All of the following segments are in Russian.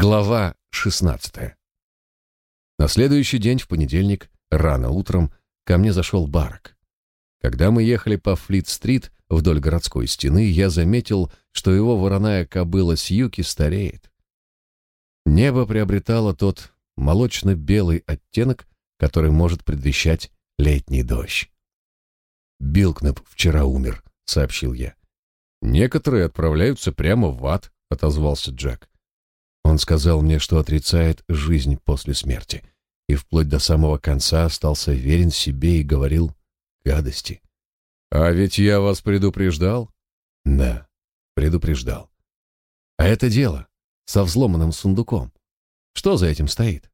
Глава 16. На следующий день, в понедельник, рано утром, ко мне зашел Барак. Когда мы ехали по Флит-стрит вдоль городской стены, я заметил, что его вороная кобыла Сьюки стареет. Небо приобретало тот молочно-белый оттенок, который может предвещать летний дождь. «Билкнеп вчера умер», — сообщил я. «Некоторые отправляются прямо в ад», — отозвался Джек. Он сказал мне, что отрицает жизнь после смерти, и вплоть до самого конца остался верен себе и говорил гадости. «А ведь я вас предупреждал?» «Да, предупреждал. А это дело со взломанным сундуком. Что за этим стоит?»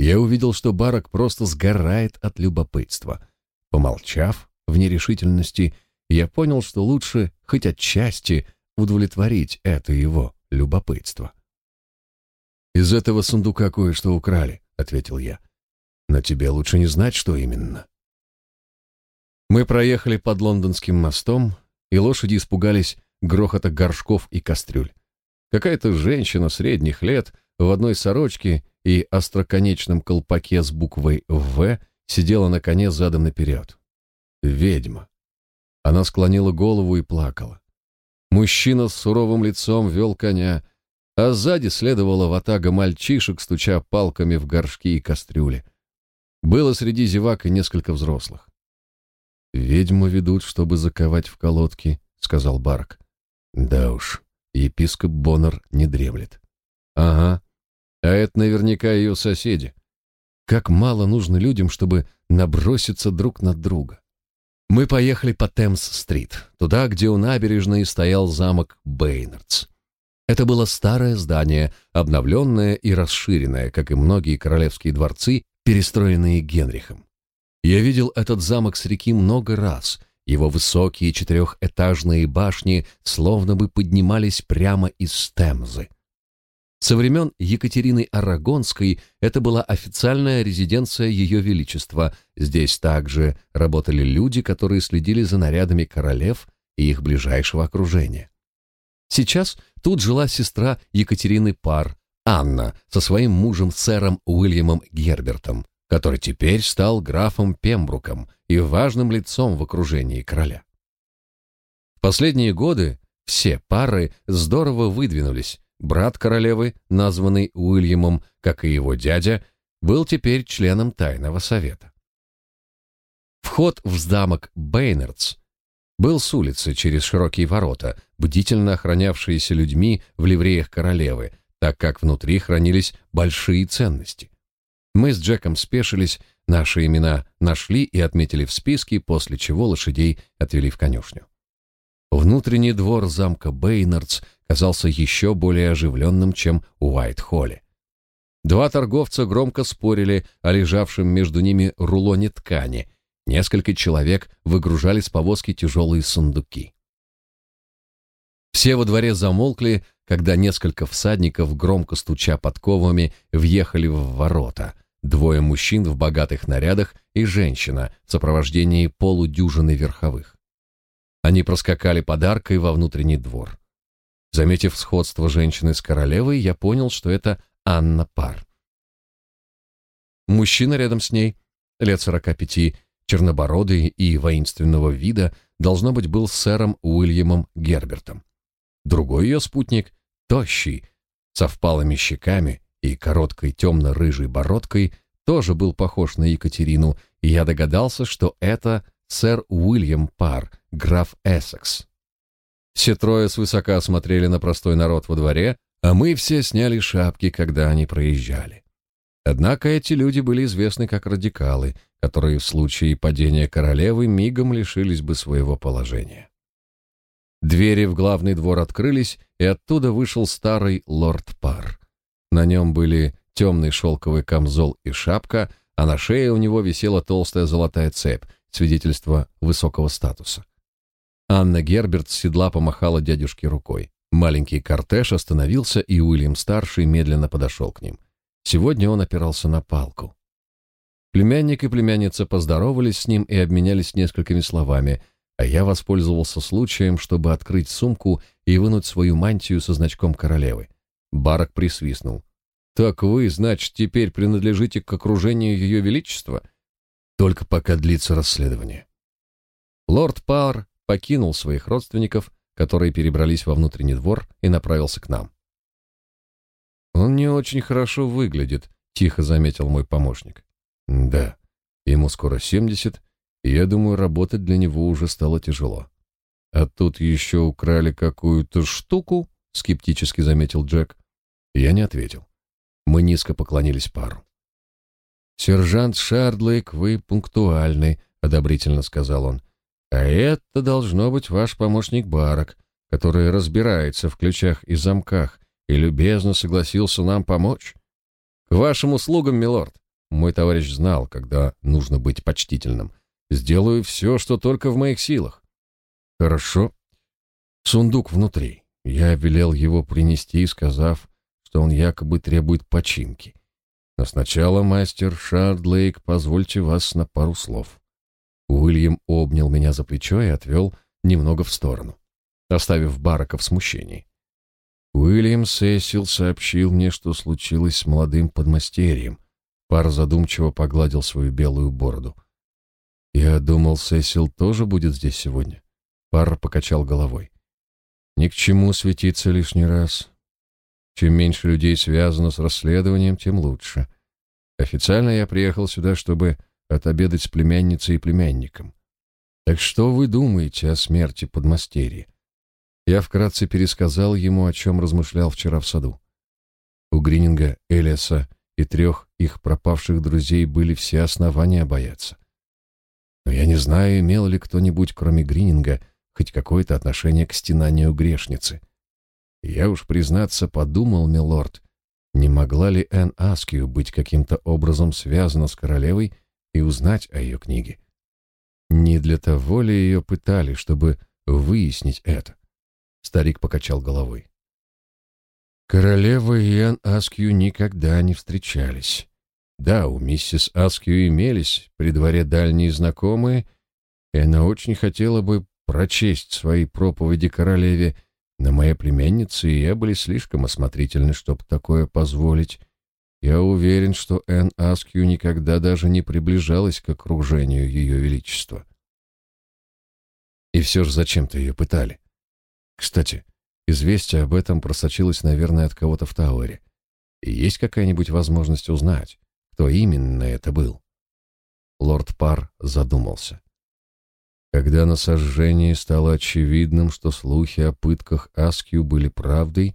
Я увидел, что Барак просто сгорает от любопытства. Помолчав в нерешительности, я понял, что лучше хоть отчасти удовлетворить это его любопытство. «Из этого сундука кое-что украли», — ответил я. «Но тебе лучше не знать, что именно». Мы проехали под лондонским мостом, и лошади испугались грохота горшков и кастрюль. Какая-то женщина средних лет в одной сорочке и остроконечном колпаке с буквой «В» сидела на коне задом наперед. Ведьма. Она склонила голову и плакала. Мужчина с суровым лицом вел коня, а сзади следовала ватага мальчишек, стуча палками в горшки и кастрюли. Было среди зевак и несколько взрослых. «Ведьму ведут, чтобы заковать в колодки», — сказал Барк. «Да уж, епископ Боннер не дремлет». «Ага, а это наверняка ее соседи. Как мало нужно людям, чтобы наброситься друг на друга». Мы поехали по Темс-стрит, туда, где у набережной стоял замок Бейнардс. Это было старое здание, обновленное и расширенное, как и многие королевские дворцы, перестроенные Генрихом. Я видел этот замок с реки много раз. Его высокие четырехэтажные башни словно бы поднимались прямо из Темзы. Со времен Екатерины Арагонской это была официальная резиденция Ее Величества. Здесь также работали люди, которые следили за нарядами королев и их ближайшего окружения. Сейчас тут жила сестра Екатерины Пар, Анна, со своим мужем сэром Уильямом Гербертом, который теперь стал графом Пембруком и важным лицом в окружении короля. В последние годы все пары здорово выдвинулись. Брат королевы, названный Уильямом, как и его дядя, был теперь членом тайного совета. Вход в замок Бейнардс был с улицы через широкие ворота, бдительно охранявшиеся людьми в ливреях королевы, так как внутри хранились большие ценности. Мы с Джеком спешились, наши имена нашли и отметили в списке, после чего лошадей отвели в конюшню. Внутренний двор замка Бейнардс казался еще более оживленным, чем у Уайт-Холле. Два торговца громко спорили о лежавшем между ними рулоне ткани, Несколько человек выгружали с повозки тяжелые сундуки. Все во дворе замолкли, когда несколько всадников, громко стуча подковами, въехали в ворота. Двое мужчин в богатых нарядах и женщина в сопровождении полудюжины верховых. Они проскакали подаркой во внутренний двор. Заметив сходство женщины с королевой, я понял, что это Анна Пар. Мужчина рядом с ней, лет сорока пяти, чернобородый и воинственного вида, должно быть, был сэром Уильямом Гербертом. Другой ее спутник, тощий, со впалыми щеками и короткой темно-рыжей бородкой, тоже был похож на Екатерину, и я догадался, что это сэр Уильям Пар, граф Эссекс. Все трое свысока смотрели на простой народ во дворе, а мы все сняли шапки, когда они проезжали. Однако эти люди были известны как радикалы, которые в случае падения королевы мигом лишились бы своего положения. Двери в главный двор открылись, и оттуда вышел старый лорд Пар. На нем были темный шелковый камзол и шапка, а на шее у него висела толстая золотая цепь, свидетельство высокого статуса. Анна Герберт с седла помахала дядюшке рукой. Маленький кортеж остановился, и Уильям-старший медленно подошел к ним. Сегодня он опирался на палку. Племянник и племянница поздоровались с ним и обменялись несколькими словами, а я воспользовался случаем, чтобы открыть сумку и вынуть свою мантию со значком королевы. Барак присвистнул. «Так вы, значит, теперь принадлежите к окружению Ее Величества?» «Только пока длится расследование». Лорд Пар покинул своих родственников, которые перебрались во внутренний двор, и направился к нам. «Он не очень хорошо выглядит», — тихо заметил мой помощник. «Да, ему скоро семьдесят, и я думаю, работать для него уже стало тяжело. А тут еще украли какую-то штуку, скептически заметил Джек. Я не ответил. Мы низко поклонились пару. Сержант Шардлейк, вы пунктуальный, одобрительно сказал он. А это должно быть ваш помощник Барак, который разбирается в ключах и замках и любезно согласился нам помочь. К вашим услугам, милорд. Мой товарищ знал, когда нужно быть почтительным. Сделаю все, что только в моих силах. Хорошо. Сундук внутри. Я велел его принести, сказав, что он якобы требует починки. Но сначала, мастер Шардлейк, позвольте вас на пару слов. Уильям обнял меня за плечо и отвел немного в сторону, оставив Барака в смущении. Уильям Сесил сообщил мне, что случилось с молодым подмастерьем. Пар задумчиво погладил свою белую бороду. Я думал, Сесил тоже будет здесь сегодня. Пар покачал головой. Ни к чему светиться лишний раз. Чем меньше людей связано с расследованием, тем лучше. Официально я приехал сюда, чтобы отобедать с племянницей и племянником. Так что вы думаете о смерти подмастерья? Я вкратце пересказал ему, о чем размышлял вчера в саду. У Грининга, Элиаса и трех их пропавших друзей были все основания бояться. Но я не знаю, имел ли кто-нибудь, кроме Грининга, хоть какое-то отношение к стенанию грешницы. Я уж, признаться, подумал, милорд, не могла ли Энн Аскью быть каким-то образом связана с королевой и узнать о ее книге? Не для того ли ее пытали, чтобы выяснить это? Старик покачал головой. Королева и Энн Аскью никогда не встречались. Да, у миссис Аскью имелись при дворе дальние знакомые, и она очень хотела бы прочесть свои проповеди королеве, но моя племянница и я были слишком осмотрительны, чтобы такое позволить. Я уверен, что Энн Аскью никогда даже не приближалась к окружению ее величества. И все же зачем-то ее пытали. Кстати, известие об этом просочилось, наверное, от кого-то в Тауэре. Есть какая-нибудь возможность узнать, кто именно это был. Лорд Пар задумался. Когда на сожжении стало очевидным, что слухи о пытках Аскью были правдой,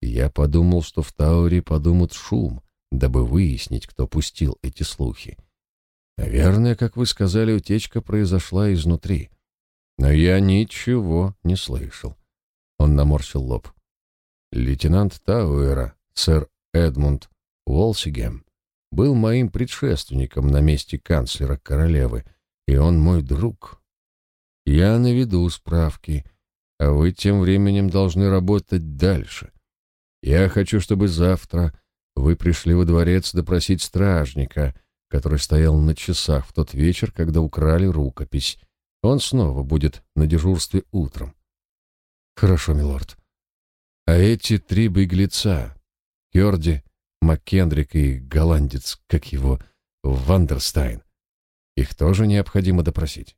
я подумал, что в Тауре подумают шум, дабы выяснить, кто пустил эти слухи. Наверное, как вы сказали, утечка произошла изнутри. Но я ничего не слышал. Он наморщил лоб. Лейтенант Тауэра, сэр Эдмунд Уолсигем, был моим предшественником на месте канцлера королевы, и он мой друг. Я наведу справки, а вы тем временем должны работать дальше. Я хочу, чтобы завтра вы пришли во дворец допросить стражника, который стоял на часах в тот вечер, когда украли рукопись. Он снова будет на дежурстве утром. Хорошо, милорд. А эти три беглеца, Кёрди, Маккендрик и голландец, как его, Вандерстайн. Их тоже необходимо допросить.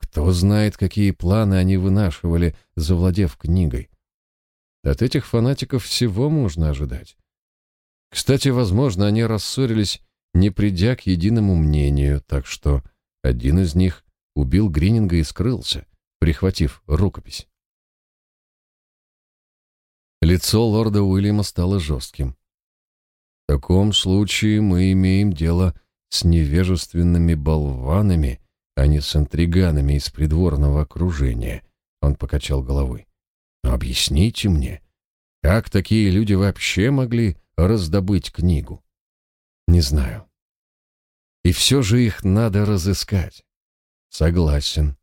Кто знает, какие планы они вынашивали, завладев книгой. От этих фанатиков всего можно ожидать. Кстати, возможно, они рассорились, не придя к единому мнению, так что один из них убил Грининга и скрылся, прихватив рукопись. Лицо лорда Уильяма стало жестким. В таком случае мы имеем дело с невежественными болванами, а не с интриганами из придворного окружения. Он покачал головой. Объясните мне, как такие люди вообще могли раздобыть книгу? Не знаю. И все же их надо разыскать. Согласен.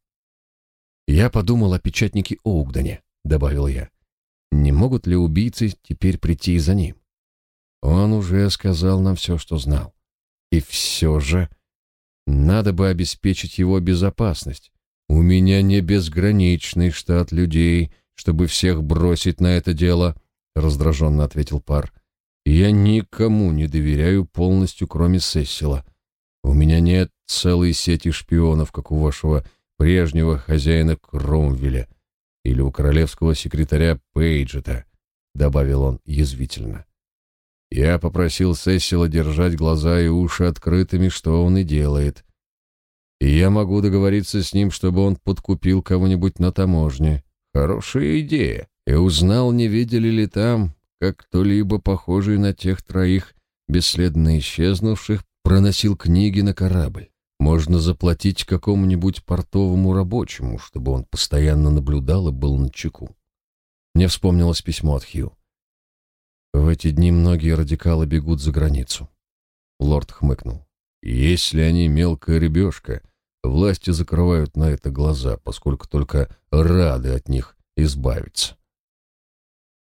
Я подумал о печатнике Оугдане, добавил я. Не могут ли убийцы теперь прийти за ним? Он уже сказал нам все, что знал. И все же надо бы обеспечить его безопасность. У меня не безграничный штат людей, чтобы всех бросить на это дело. — раздраженно ответил пар. «Я никому не доверяю полностью, кроме Сессила. У меня нет целой сети шпионов, как у вашего прежнего хозяина Кромвеля или у королевского секретаря Пейджета», — добавил он язвительно. Я попросил Сессила держать глаза и уши открытыми, что он и делает. И я могу договориться с ним, чтобы он подкупил кого-нибудь на таможне. Хорошая идея. И узнал, не видели ли там, как кто-либо похожий на тех троих, бесследно исчезнувших, проносил книги на корабль. Можно заплатить какому-нибудь портовому рабочему, чтобы он постоянно наблюдал и был на чеку. Мне вспомнилось письмо от Хью. В эти дни многие радикалы бегут за границу. Лорд хмыкнул. Если они мелкая рыбешка, власти закрывают на это глаза, поскольку только рады от них избавиться.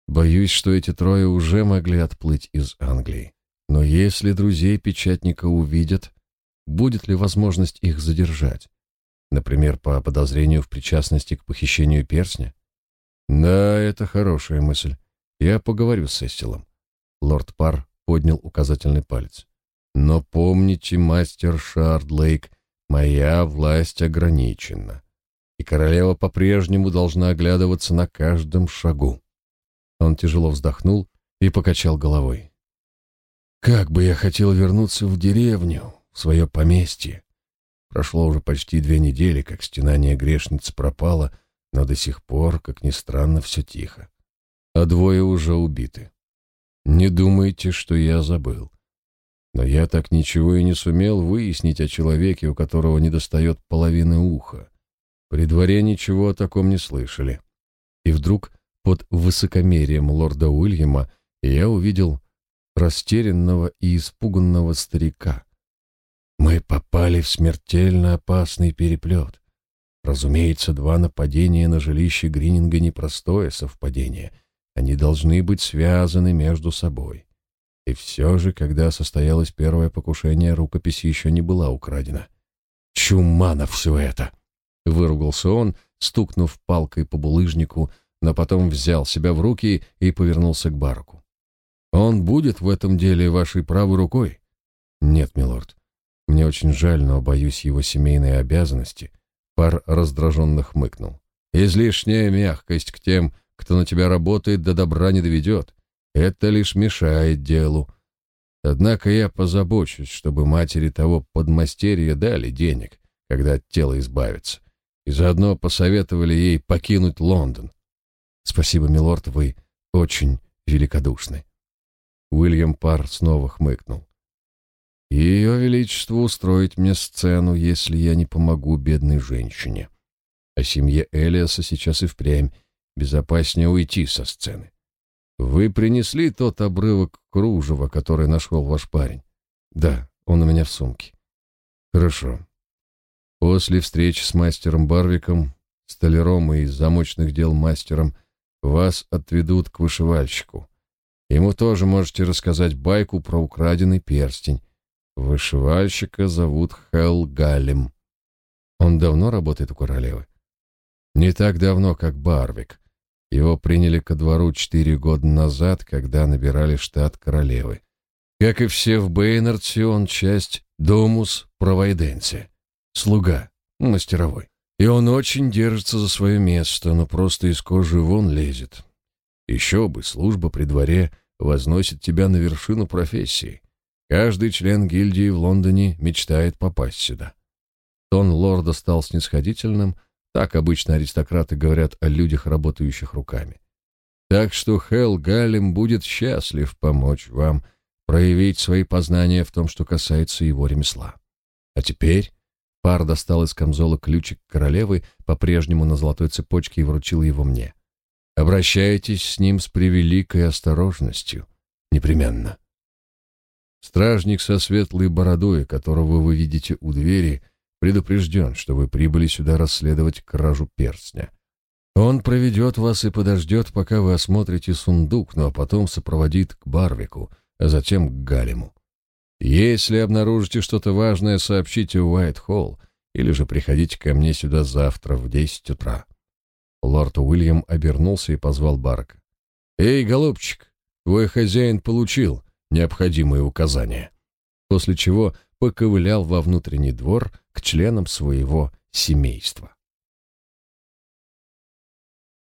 Боюсь, что эти трое уже могли отплыть из Англии. Но если друзей печатника увидят, будет ли возможность их задержать? Например, по подозрению в причастности к похищению перстня? Да, это хорошая мысль. Я поговорю с Сесилом. Лорд Пар поднял указательный палец. Но помните, мастер Шардлейк, моя власть ограничена, и королева по-прежнему должна оглядываться на каждом шагу. Он тяжело вздохнул и покачал головой. Как бы я хотел вернуться в деревню, свое поместье. Прошло уже почти две недели, как стенание грешниц пропало, но до сих пор, как ни странно, все тихо а двое уже убиты. Не думайте, что я забыл. Но я так ничего и не сумел выяснить о человеке, у которого недостает половины уха. При дворе ничего о таком не слышали. И вдруг под высокомерием лорда Уильяма я увидел растерянного и испуганного старика. Мы попали в смертельно опасный переплет. Разумеется, два нападения на жилище Грининга — непростое совпадение — они должны быть связаны между собой. И все же, когда состоялось первое покушение, рукопись еще не была украдена. «Чума на все это!» — выругался он, стукнув палкой по булыжнику, но потом взял себя в руки и повернулся к Барку. «Он будет в этом деле вашей правой рукой?» «Нет, милорд. Мне очень жаль, но боюсь его семейной обязанности». Пар раздраженно хмыкнул. «Излишняя мягкость к тем, кто на тебя работает, до добра не доведет. Это лишь мешает делу. Однако я позабочусь, чтобы матери того подмастерья дали денег, когда от тела избавятся, и заодно посоветовали ей покинуть Лондон. Спасибо, милорд, вы очень великодушны. Уильям Пар снова хмыкнул. Ее величество устроить мне сцену, если я не помогу бедной женщине. А семье Элиаса сейчас и впрямь Безопаснее уйти со сцены. Вы принесли тот обрывок кружева, который нашел ваш парень? Да, он у меня в сумке. Хорошо. После встречи с мастером Барвиком, столяром и замочных дел мастером вас отведут к вышивальщику. Ему тоже можете рассказать байку про украденный перстень. Вышивальщика зовут Хел Галлем. Он давно работает у королевы? Не так давно, как Барвик. Его приняли ко двору четыре года назад, когда набирали штат королевы. Как и все в Бейнардсе, он часть Домус Провайденсе, слуга, мастеровой. И он очень держится за свое место, но просто из кожи вон лезет. Еще бы, служба при дворе возносит тебя на вершину профессии. Каждый член гильдии в Лондоне мечтает попасть сюда. Тон лорда стал снисходительным, так обычно аристократы говорят о людях, работающих руками. Так что Хел Галлем будет счастлив помочь вам проявить свои познания в том, что касается его ремесла. А теперь пар достал из камзола ключик королевы, по-прежнему на золотой цепочке, и вручил его мне. Обращайтесь с ним с превеликой осторожностью. Непременно. Стражник со светлой бородой, которого вы видите у двери, предупрежден, что вы прибыли сюда расследовать кражу перстня. Он проведет вас и подождет, пока вы осмотрите сундук, ну а потом сопроводит к Барвику, а затем к Галиму. Если обнаружите что-то важное, сообщите Уайт-Холл, или же приходите ко мне сюда завтра в десять утра. Лорд Уильям обернулся и позвал Барка. «Эй, голубчик, твой хозяин получил необходимые указания», после чего поковылял во внутренний двор к членам своего семейства.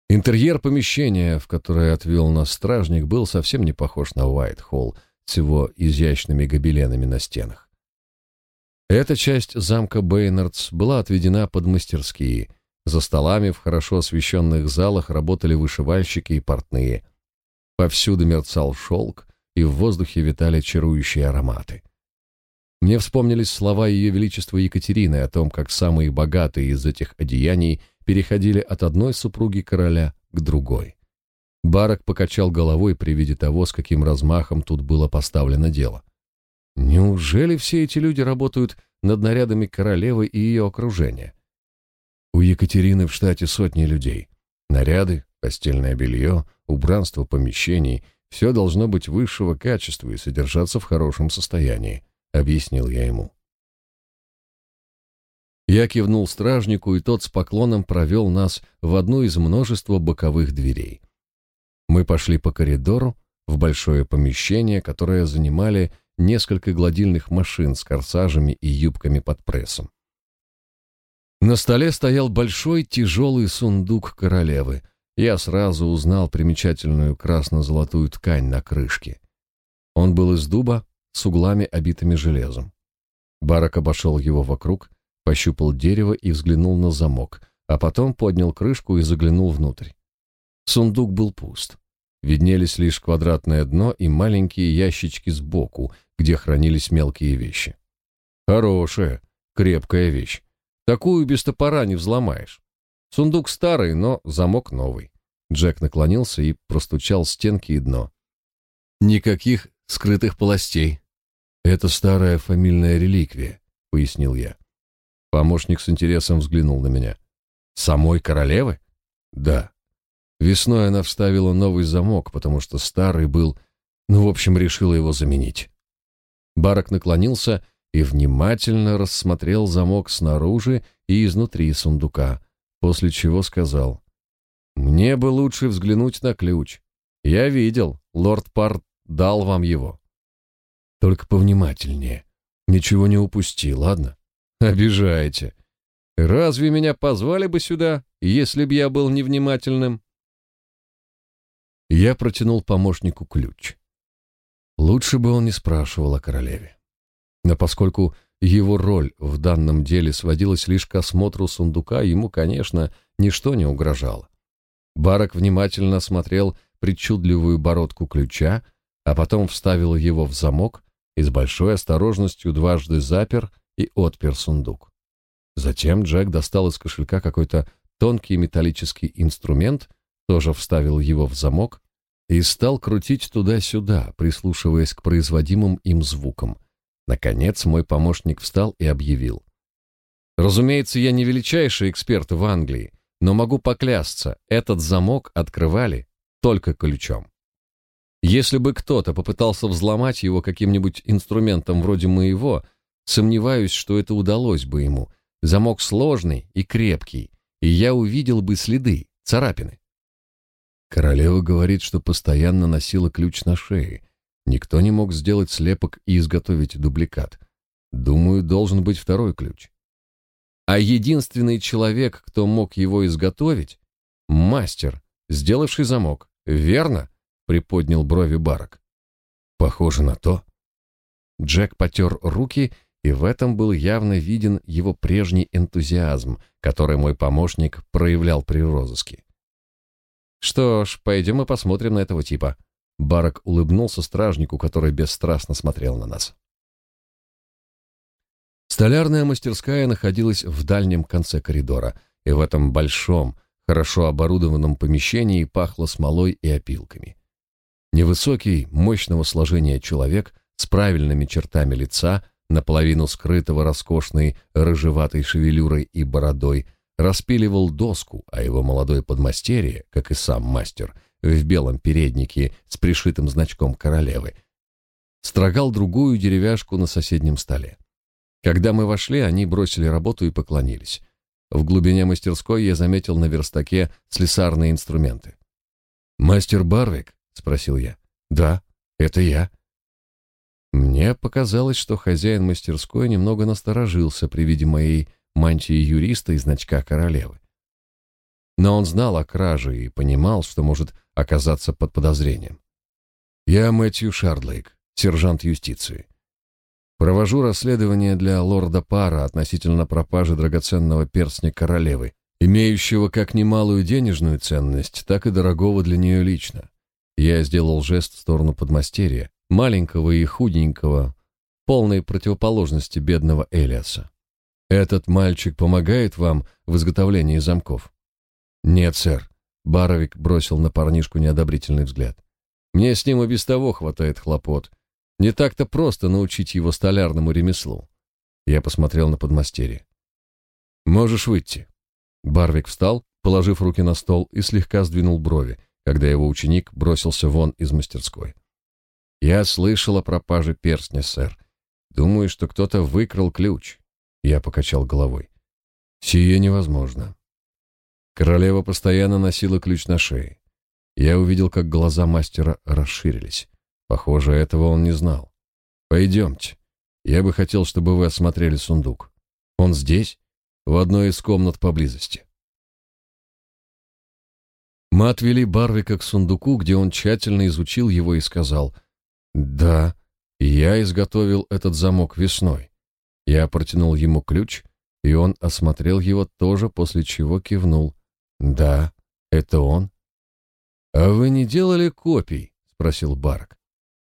Интерьер помещения, в которое отвел нас стражник, был совсем не похож на Уайт-Холл с его изящными гобеленами на стенах. Эта часть замка Бейнардс была отведена под мастерские. За столами в хорошо освещенных залах работали вышивальщики и портные. Повсюду мерцал шелк, и в воздухе витали чарующие ароматы. Мне вспомнились слова Ее Величества Екатерины о том, как самые богатые из этих одеяний переходили от одной супруги короля к другой. Барак покачал головой при виде того, с каким размахом тут было поставлено дело. Неужели все эти люди работают над нарядами королевы и ее окружения? У Екатерины в штате сотни людей. Наряды, постельное белье, убранство помещений — все должно быть высшего качества и содержаться в хорошем состоянии, объяснил я ему. Я кивнул стражнику, и тот с поклоном провел нас в одну из множества боковых дверей. Мы пошли по коридору в большое помещение, которое занимали несколько гладильных машин с корсажами и юбками под прессом. На столе стоял большой тяжелый сундук королевы. Я сразу узнал примечательную красно-золотую ткань на крышке. Он был из дуба с углами, обитыми железом. Барак обошел его вокруг, пощупал дерево и взглянул на замок, а потом поднял крышку и заглянул внутрь. Сундук был пуст. Виднелись лишь квадратное дно и маленькие ящички сбоку, где хранились мелкие вещи. Хорошая, крепкая вещь. Такую без топора не взломаешь. Сундук старый, но замок новый. Джек наклонился и простучал стенки и дно. Никаких скрытых полостей. Это старая фамильная реликвия, пояснил я. Помощник с интересом взглянул на меня. Самой королевы? Да. Весной она вставила новый замок, потому что старый был, ну, в общем, решила его заменить. Барак наклонился и внимательно рассмотрел замок снаружи и изнутри сундука, после чего сказал: "Мне бы лучше взглянуть на ключ. Я видел, лорд Парт дал вам его. Только повнимательнее. Ничего не упусти, ладно?" Обижаете. Разве меня позвали бы сюда, если б я был невнимательным? Я протянул помощнику ключ. Лучше бы он не спрашивал о королеве. Но поскольку его роль в данном деле сводилась лишь к осмотру сундука, ему, конечно, ничто не угрожало. Барак внимательно смотрел причудливую бородку ключа, а потом вставил его в замок и с большой осторожностью дважды запер и отпер сундук. Затем Джек достал из кошелька какой-то тонкий металлический инструмент, тоже вставил его в замок и стал крутить туда-сюда, прислушиваясь к производимым им звукам. Наконец мой помощник встал и объявил. «Разумеется, я не величайший эксперт в Англии, но могу поклясться, этот замок открывали только ключом. Если бы кто-то попытался взломать его каким-нибудь инструментом вроде моего, Сомневаюсь, что это удалось бы ему. Замок сложный и крепкий, и я увидел бы следы, царапины. Королева говорит, что постоянно носила ключ на шее. Никто не мог сделать слепок и изготовить дубликат. Думаю, должен быть второй ключ. А единственный человек, кто мог его изготовить, мастер, сделавший замок. Верно? приподнял брови Барак. Похоже на то. Джек потер руки и в этом был явно виден его прежний энтузиазм, который мой помощник проявлял при розыске. Что ж, пойдем и посмотрим на этого типа. Барак улыбнулся стражнику, который бесстрастно смотрел на нас. Столярная мастерская находилась в дальнем конце коридора, и в этом большом, хорошо оборудованном помещении пахло смолой и опилками. Невысокий, мощного сложения человек с правильными чертами лица – наполовину скрытого роскошной рыжеватой шевелюрой и бородой, распиливал доску, а его молодой подмастерье, как и сам мастер, в белом переднике с пришитым значком королевы, строгал другую деревяшку на соседнем столе. Когда мы вошли, они бросили работу и поклонились. В глубине мастерской я заметил на верстаке слесарные инструменты. «Мастер Барвик?» — спросил я. Да, это я. Мне показалось, что хозяин мастерской немного насторожился при виде моей мантии юриста и значка королевы. Но он знал о краже и понимал, что может оказаться под подозрением. Я Мэтью Шардлейк, сержант юстиции. Провожу расследование для лорда Пара относительно пропажи драгоценного перстня королевы, имеющего как немалую денежную ценность, так и дорогого для нее лично. Я сделал жест в сторону подмастерья, маленького и худенького, полной противоположности бедного Элиаса. Этот мальчик помогает вам в изготовлении замков? Нет, сэр. Баровик бросил на парнишку неодобрительный взгляд. Мне с ним и без того хватает хлопот. Не так-то просто научить его столярному ремеслу. Я посмотрел на подмастерье. Можешь выйти. Барвик встал, положив руки на стол и слегка сдвинул брови, когда его ученик бросился вон из мастерской. Я слышал о пропаже перстня, сэр. Думаю, что кто-то выкрал ключ. Я покачал головой. Сие невозможно. Королева постоянно носила ключ на шее. Я увидел, как глаза мастера расширились. Похоже, этого он не знал. Пойдемте. Я бы хотел, чтобы вы осмотрели сундук. Он здесь, в одной из комнат поблизости. Мы отвели Барвика к сундуку, где он тщательно изучил его и сказал, «Да, я изготовил этот замок весной». Я протянул ему ключ, и он осмотрел его тоже, после чего кивнул. «Да, это он». «А вы не делали копий?» — спросил Барк.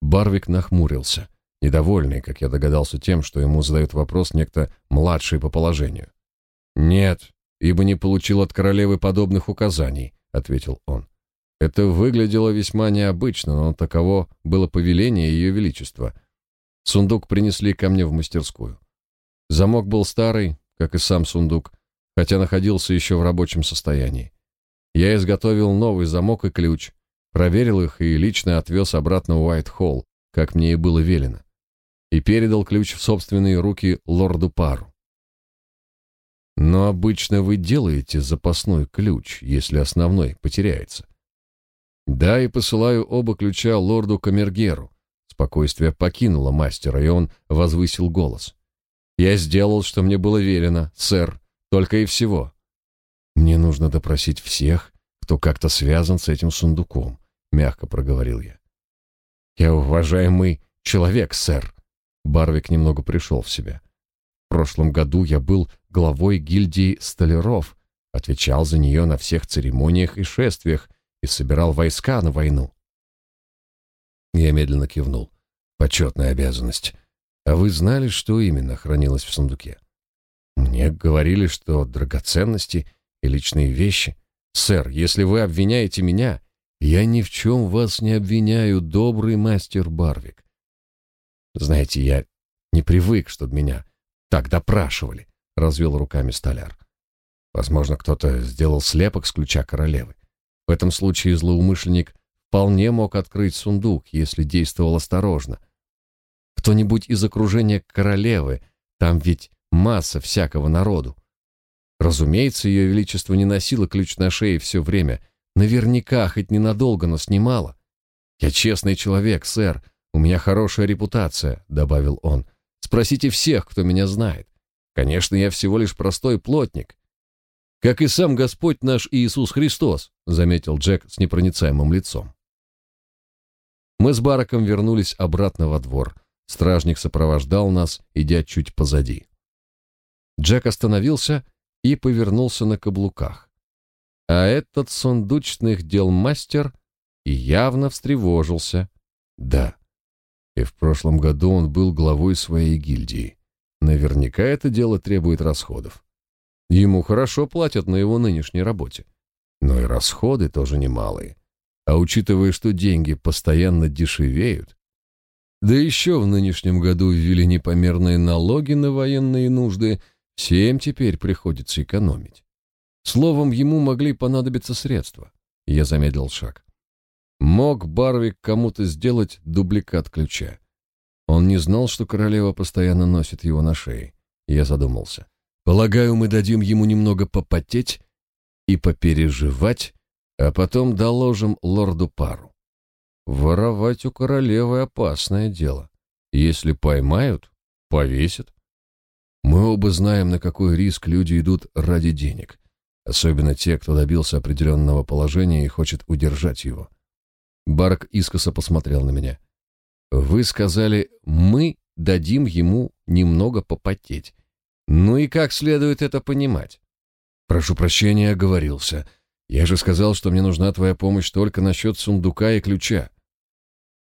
Барвик нахмурился, недовольный, как я догадался, тем, что ему задают вопрос некто младший по положению. «Нет, ибо не получил от королевы подобных указаний», — ответил он. Это выглядело весьма необычно, но таково было повеление ее величества. Сундук принесли ко мне в мастерскую. Замок был старый, как и сам сундук, хотя находился еще в рабочем состоянии. Я изготовил новый замок и ключ, проверил их и лично отвез обратно в Уайт-Холл, как мне и было велено, и передал ключ в собственные руки лорду Пару. Но обычно вы делаете запасной ключ, если основной потеряется. Да, и посылаю оба ключа лорду Камергеру. Спокойствие покинуло мастера, и он возвысил голос. Я сделал, что мне было велено, сэр, только и всего. Мне нужно допросить всех, кто как-то связан с этим сундуком, мягко проговорил я. Я уважаемый человек, сэр. Барвик немного пришел в себя. В прошлом году я был главой гильдии столяров, отвечал за нее на всех церемониях и шествиях и собирал войска на войну. Я медленно кивнул. Почетная обязанность. А вы знали, что именно хранилось в сундуке? Мне говорили, что драгоценности и личные вещи. Сэр, если вы обвиняете меня, я ни в чем вас не обвиняю, добрый мастер Барвик. Знаете, я не привык, чтобы меня так допрашивали, развел руками столяр. Возможно, кто-то сделал слепок с ключа королевы. В этом случае злоумышленник вполне мог открыть сундук, если действовал осторожно. Кто-нибудь из окружения королевы, там ведь масса всякого народу. Разумеется, ее величество не носило ключ на шее все время. Наверняка, хоть ненадолго, но снимала. «Я честный человек, сэр. У меня хорошая репутация», — добавил он. Спросите всех, кто меня знает. Конечно, я всего лишь простой плотник. Как и сам Господь наш Иисус Христос, заметил Джек с непроницаемым лицом. Мы с Бараком вернулись обратно во двор. Стражник сопровождал нас, идя чуть позади. Джек остановился и повернулся на каблуках. А этот сундучных дел мастер явно встревожился. Да, и в прошлом году он был главой своей гильдии. Наверняка это дело требует расходов. Ему хорошо платят на его нынешней работе. Но и расходы тоже немалые. А учитывая, что деньги постоянно дешевеют, да еще в нынешнем году ввели непомерные налоги на военные нужды, всем теперь приходится экономить. Словом, ему могли понадобиться средства. Я замедлил шаг. Мог Барвик кому-то сделать дубликат ключа. Он не знал, что королева постоянно носит его на шее. Я задумался. Полагаю, мы дадим ему немного попотеть и попереживать, а потом доложим лорду Пару. Воровать у королевы опасное дело. Если поймают, повесят. Мы оба знаем, на какой риск люди идут ради денег, особенно те, кто добился определенного положения и хочет удержать его. Барк искоса посмотрел на меня. Вы сказали, мы дадим ему немного попотеть. Ну и как следует это понимать? Прошу прощения, оговорился. Я же сказал, что мне нужна твоя помощь только насчет сундука и ключа.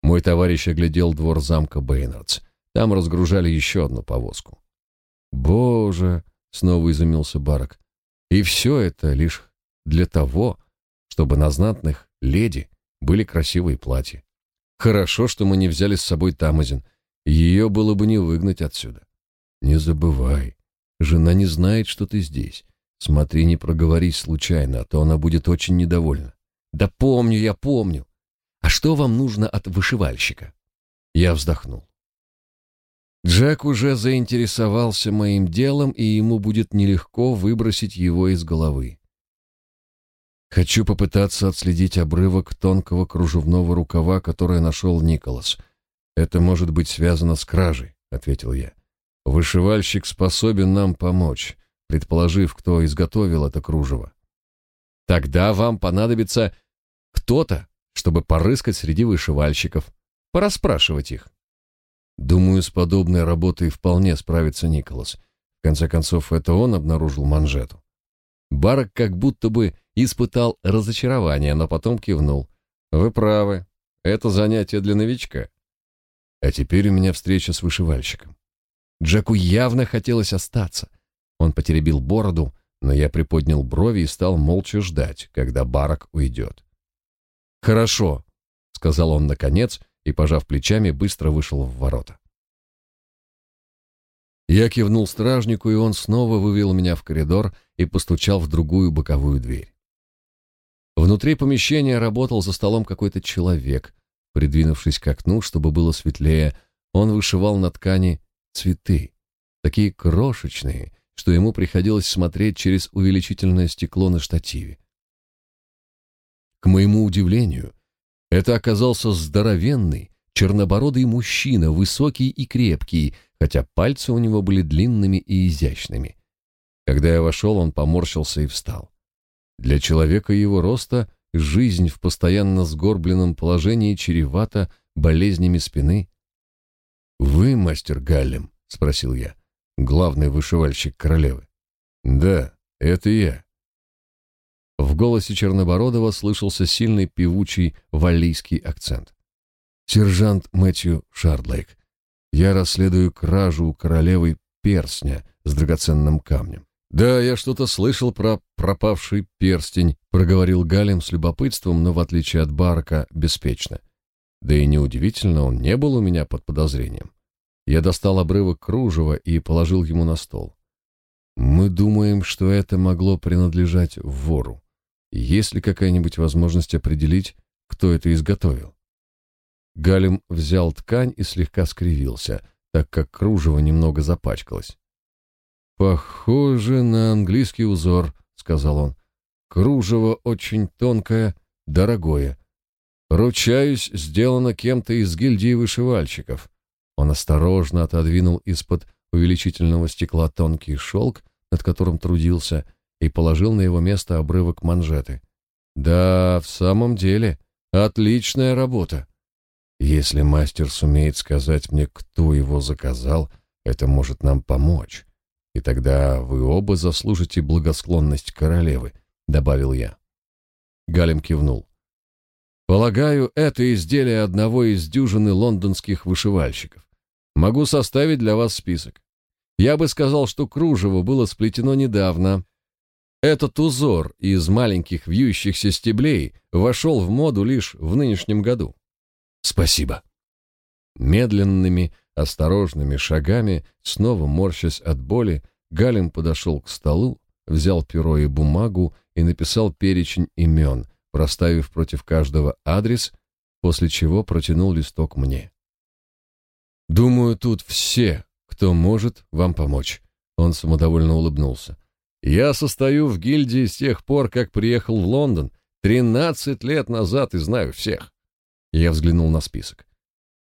Мой товарищ оглядел двор замка Бейнардс. Там разгружали еще одну повозку. Боже, снова изумился Барак. И все это лишь для того, чтобы на знатных леди были красивые платья. Хорошо, что мы не взяли с собой Тамазин. Ее было бы не выгнать отсюда. Не забывай, жена не знает, что ты здесь. Смотри, не проговорись случайно, а то она будет очень недовольна. Да помню, я помню. А что вам нужно от вышивальщика? Я вздохнул. Джек уже заинтересовался моим делом, и ему будет нелегко выбросить его из головы. Хочу попытаться отследить обрывок тонкого кружевного рукава, который нашел Николас. Это может быть связано с кражей, ответил я. Вышивальщик способен нам помочь предположив, кто изготовил это кружево. Тогда вам понадобится кто-то, чтобы порыскать среди вышивальщиков, пораспрашивать их. Думаю, с подобной работой вполне справится Николас. В конце концов, это он обнаружил манжету. Барак как будто бы испытал разочарование, но потом кивнул. Вы правы, это занятие для новичка. А теперь у меня встреча с вышивальщиком. Джеку явно хотелось остаться — он потеребил бороду, но я приподнял брови и стал молча ждать, когда Барак уйдет. «Хорошо», — сказал он наконец и, пожав плечами, быстро вышел в ворота. Я кивнул стражнику, и он снова вывел меня в коридор и постучал в другую боковую дверь. Внутри помещения работал за столом какой-то человек. Придвинувшись к окну, чтобы было светлее, он вышивал на ткани цветы, такие крошечные, что ему приходилось смотреть через увеличительное стекло на штативе. К моему удивлению, это оказался здоровенный, чернобородый мужчина, высокий и крепкий, хотя пальцы у него были длинными и изящными. Когда я вошел, он поморщился и встал. Для человека его роста жизнь в постоянно сгорбленном положении чревата болезнями спины. «Вы мастер Галлем?» — спросил я главный вышивальщик королевы. Да, это я. В голосе Чернобородова слышался сильный певучий валлийский акцент. Сержант Мэтью Шардлейк. Я расследую кражу у королевы перстня с драгоценным камнем. Да, я что-то слышал про пропавший перстень, проговорил Галем с любопытством, но в отличие от Барка, беспечно. Да и неудивительно, он не был у меня под подозрением. Я достал обрывок кружева и положил ему на стол. Мы думаем, что это могло принадлежать вору. Есть ли какая-нибудь возможность определить, кто это изготовил? Галим взял ткань и слегка скривился, так как кружево немного запачкалось. «Похоже на английский узор», — сказал он. «Кружево очень тонкое, дорогое. Ручаюсь, сделано кем-то из гильдии вышивальщиков. Он осторожно отодвинул из-под увеличительного стекла тонкий шелк, над которым трудился, и положил на его место обрывок манжеты. Да, в самом деле, отличная работа. Если мастер сумеет сказать мне, кто его заказал, это может нам помочь. И тогда вы оба заслужите благосклонность королевы, добавил я. Галим кивнул. Полагаю, это изделие одного из дюжины лондонских вышивальщиков. Могу составить для вас список. Я бы сказал, что кружево было сплетено недавно. Этот узор из маленьких вьющихся стеблей вошел в моду лишь в нынешнем году. Спасибо. Медленными, осторожными шагами, снова морщась от боли, Галин подошел к столу, взял перо и бумагу и написал перечень имен, проставив против каждого адрес, после чего протянул листок мне. «Думаю, тут все, кто может вам помочь», — он самодовольно улыбнулся. «Я состою в гильдии с тех пор, как приехал в Лондон, тринадцать лет назад и знаю всех. Я взглянул на список.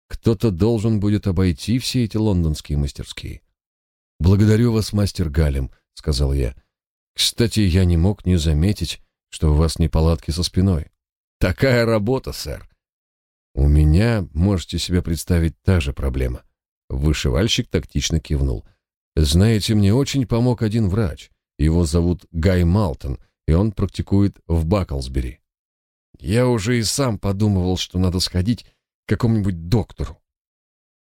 Кто-то должен будет обойти все эти лондонские мастерские. Благодарю вас, мастер Галем, сказал я. Кстати, я не мог не заметить, что у вас неполадки со спиной. Такая работа, сэр. У меня, можете себе представить, та же проблема. Вышивальщик тактично кивнул. Знаете, мне очень помог один врач. Его зовут Гай Малтон, и он практикует в Баклсбери. Я уже и сам подумывал, что надо сходить к какому-нибудь доктору.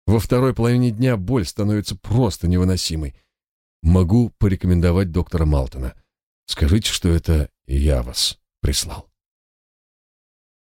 Во второй половине дня боль становится просто невыносимой. Могу порекомендовать доктора Малтона. Скажите, что это я вас прислал.